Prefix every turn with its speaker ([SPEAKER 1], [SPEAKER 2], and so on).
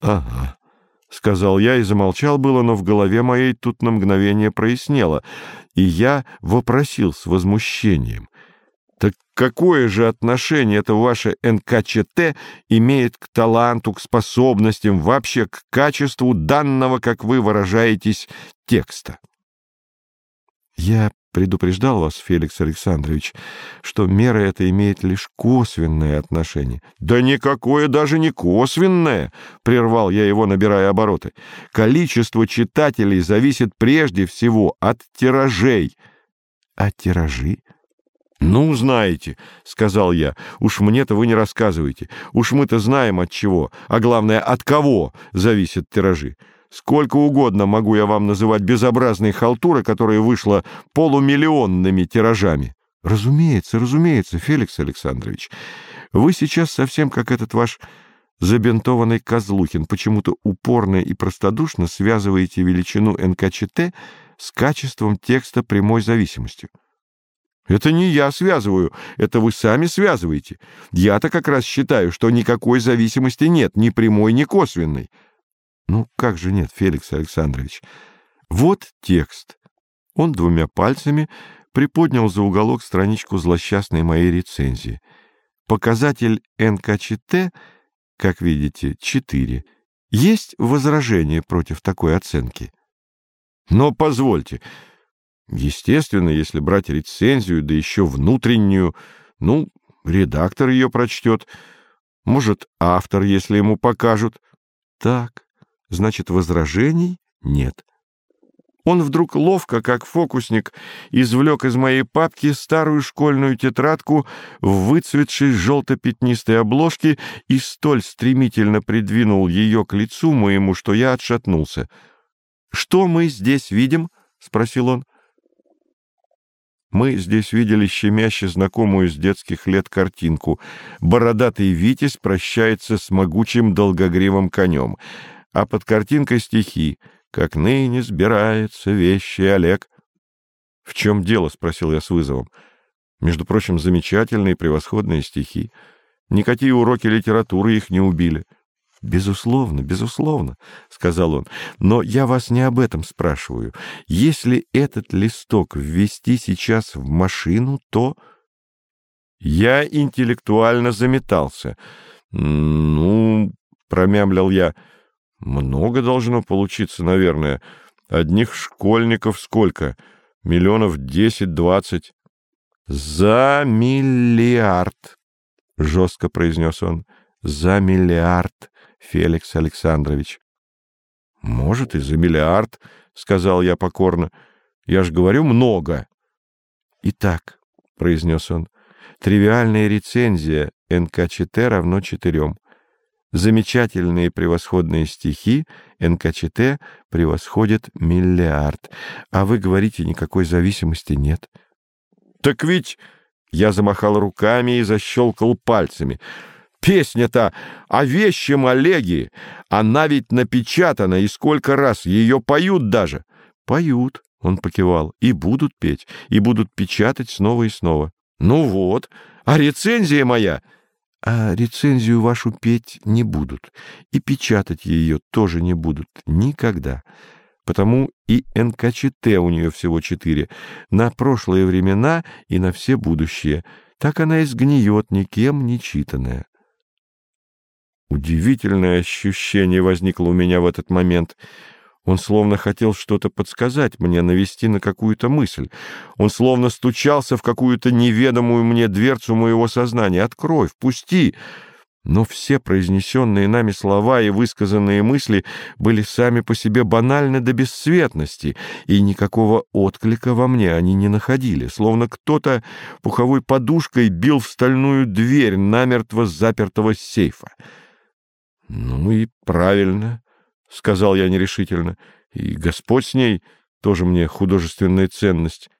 [SPEAKER 1] Ага, — сказал я и замолчал было, но в голове моей тут на мгновение прояснело, и я вопросил с возмущением. Так какое же отношение это ваше НКЧТ имеет к таланту, к способностям, вообще к качеству данного, как вы выражаетесь, текста? Я предупреждал вас, Феликс Александрович, что мера эта имеет лишь косвенное отношение. — Да никакое даже не косвенное! — прервал я его, набирая обороты. — Количество читателей зависит прежде всего от тиражей. — А тиражи? — Ну, знаете, — сказал я, — уж мне-то вы не рассказывайте. Уж мы-то знаем от чего, а главное, от кого зависят тиражи. Сколько угодно могу я вам называть безобразной халтуры, которая вышла полумиллионными тиражами. Разумеется, разумеется, Феликс Александрович. Вы сейчас совсем как этот ваш забинтованный Козлухин, почему-то упорно и простодушно связываете величину НКЧТ с качеством текста прямой зависимостью. Это не я связываю, это вы сами связываете. Я-то как раз считаю, что никакой зависимости нет, ни прямой, ни косвенной. Ну, как же нет, Феликс Александрович? Вот текст. Он двумя пальцами приподнял за уголок страничку злосчастной моей рецензии. Показатель НКЧТ, как видите, 4. Есть возражение против такой оценки? Но позвольте. Естественно, если брать рецензию, да еще внутреннюю, ну, редактор ее прочтет, может, автор, если ему покажут. Так, значит, возражений нет. Он вдруг ловко, как фокусник, извлек из моей папки старую школьную тетрадку в выцветшей желто-пятнистой обложке и столь стремительно придвинул ее к лицу моему, что я отшатнулся. «Что мы здесь видим?» — спросил он. Мы здесь видели щемяще знакомую с детских лет картинку. Бородатый Витязь прощается с могучим долгогривым конем — а под картинкой стихи «Как ныне сбирается вещи Олег». «В чем дело?» — спросил я с вызовом. «Между прочим, замечательные превосходные стихи. Никакие уроки литературы их не убили». «Безусловно, безусловно», — сказал он, — «но я вас не об этом спрашиваю. Если этот листок ввести сейчас в машину, то...» Я интеллектуально заметался. «Ну...» — промямлил я — много должно получиться, наверное. Одних школьников сколько? Миллионов десять-двадцать. За миллиард, жестко произнес он. За миллиард, Феликс Александрович. Может, и за миллиард, сказал я покорно. Я же говорю много. Итак, произнес он, тривиальная рецензия НКЧТ равно четырем замечательные превосходные стихи, НКЧТ превосходит миллиард. А вы говорите, никакой зависимости нет. Так ведь... Я замахал руками и защелкал пальцами. Песня-то о вещем Олеге. Она ведь напечатана, и сколько раз ее поют даже. Поют, он покивал, и будут петь, и будут печатать снова и снова. Ну вот, а рецензия моя а рецензию вашу петь не будут, и печатать ее тоже не будут никогда. Потому и НКЧТ у нее всего четыре, на прошлые времена и на все будущее. Так она и сгниет, никем не читанная. Удивительное ощущение возникло у меня в этот момент — он словно хотел что-то подсказать мне, навести на какую-то мысль. Он словно стучался в какую-то неведомую мне дверцу моего сознания. «Открой, впусти!» Но все произнесенные нами слова и высказанные мысли были сами по себе банальны до бесцветности, и никакого отклика во мне они не находили, словно кто-то пуховой подушкой бил в стальную дверь намертво запертого сейфа. «Ну и правильно», — сказал я нерешительно. — И Господь с ней тоже мне художественная ценность